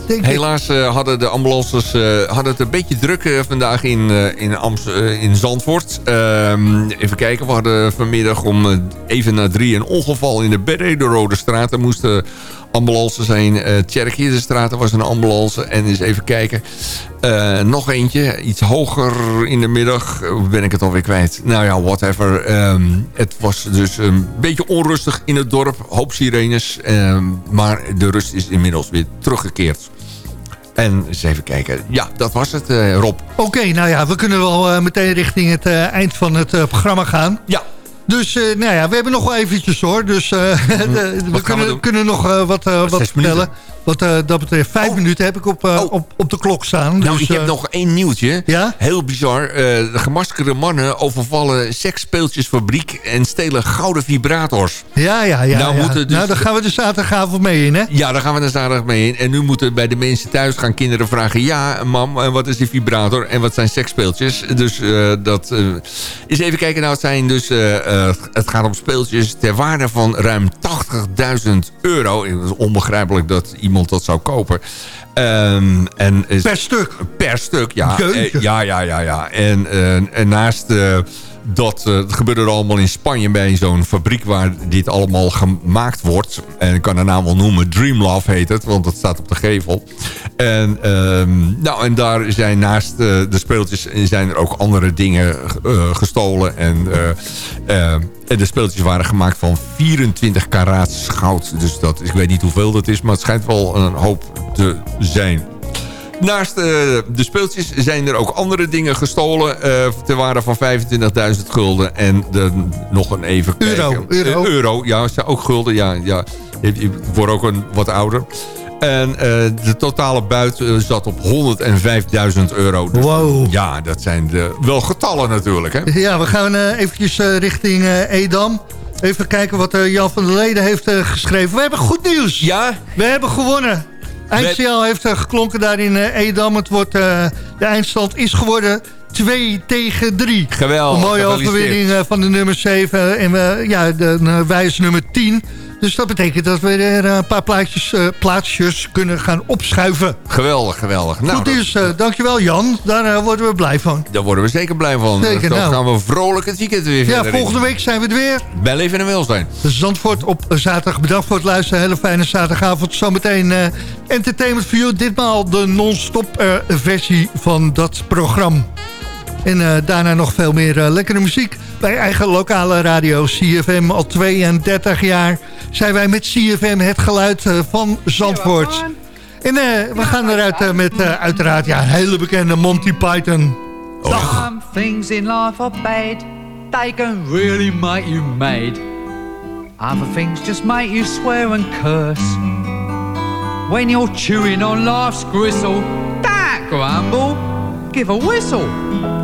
denk ik. Helaas eh, hadden de ambulances eh, hadden het een beetje druk vandaag in, in, Amst in Zandvoort. Ehm, even kijken, we hadden vanmiddag om even na drie een ongeval in de Berrede Rode straat. Er moesten ambulances zijn. eh Tjerkje de straat was een ambulance. En eens even kijken. Eh, nog eentje, iets hoger in de middag. Eh, Ben ik het alweer kwijt? Nou ja, whatever. Ehm, het was dus een beetje onrustig in het dorp. Hoop sirenes. Ehm, maar de rust is inmiddels weer teruggekeerd. En eens even kijken. Ja, dat was het, eh, Rob. Oké, nou ja, we kunnen wel eh, meteen richting het eh, eind van het eh, programma gaan. Ja. Dus, eh, nou ja, we hebben nog wel eventjes hoor. Dus eh, de- we kunnen, kunnen nog eh, wat, wat vertellen. Wat eh, dat betreft, vijf Oh. minuten heb ik op, eh, Oh. op, op de klok staan. Nou, dus, ik heb eh, nog één nieuwtje. Ja? Heel bizar. De gemaskerde mannen overvallen seksspeeltjesfabriek... en stelen gouden vibrators. Ja, ja, ja. Nou ja. moeten dus- nou, daar gaan we de zaterdagavond mee in, hè? Ja, daar gaan we er zaterdag mee in. En nu moeten bij de mensen thuis gaan kinderen vragen... ja, mam, en wat is die vibrator en wat zijn seksspeeltjes? Dus dat is even kijken. Nou, het, zijn dus, het gaat om speeltjes ter waarde van ruim 80.000 euro. Het is onbegrijpelijk dat iemand dat zou kopen. Ehm, en, is- Per stuk. Per stuk, ja. Eh, ja, ja, ja, ja. En, eh, en naast eh, dat, eh, het gebeurde er allemaal in Spanje bij zo'n fabriek waar dit allemaal gemaakt wordt. En ik kan de naam wel noemen, Dreamlove heet het, want dat staat op de gevel. En, ehm, nou, en daar zijn naast eh, de speeltjes zijn er ook andere dingen eh, gestolen. En, en de speeltjes waren gemaakt van 24 karaats goud. Dus dat, ik weet niet hoeveel dat is, maar het schijnt wel een hoop te zijn. Naast eh, de speeltjes zijn er ook andere dingen gestolen... eh ter waarde van 25.000 gulden. En de, nog een even Euro, kijken. euro. Eh, euro, ja, ook gulden. Ja, ja. Ik, word ook een, wat ouder. En de totale buit zat op 105.000 euro. Dus Wow. Ja, dat zijn de, wel getallen natuurlijk. Hè? Ja, we gaan eh eventjes richting Edam. Even kijken wat Jan van der Leden heeft geschreven. We hebben goed nieuws. Ja? We hebben gewonnen. ICL heeft eh, geklonken daar in eh, Edam. Het wordt, eh, de eindstand is geworden 2 tegen 3. Geweldig, Een mooie overwinning van de nummer 7. En we, ja, de, wij is nummer 10. Dus dat betekent dat we er eh, een paar plaatsjes, eh, plaatsjes kunnen gaan opschuiven. Geweldig, geweldig. Nou, Goed nieuws. eh, dankjewel Jan. Daar worden we blij van. daar worden we zeker blij van. Zeker, Dan nou. gaan we vrolijk het weekend weer Ja, in. volgende week zijn we er weer. Bij Leven en Welzijn. Zandvoort op zaterdag. Bedankt voor het luisteren. Hele fijne zaterdagavond. Zometeen Entertainment for You. Ditmaal de non-stop versie van dat programma. En eh, daarna nog veel meer eh, lekkere muziek. Bij eigen lokale radio CFM. Al 32 jaar zijn wij met CFM het geluid eh, van Zandvoort. En we gaan eruit met uiteraard ja, een hele bekende Monty Python. Some things in life are bad. They can really make you mad. Other things just make you swear and curse. When you're chewing on life's gristle, don't grumble, give a whistle.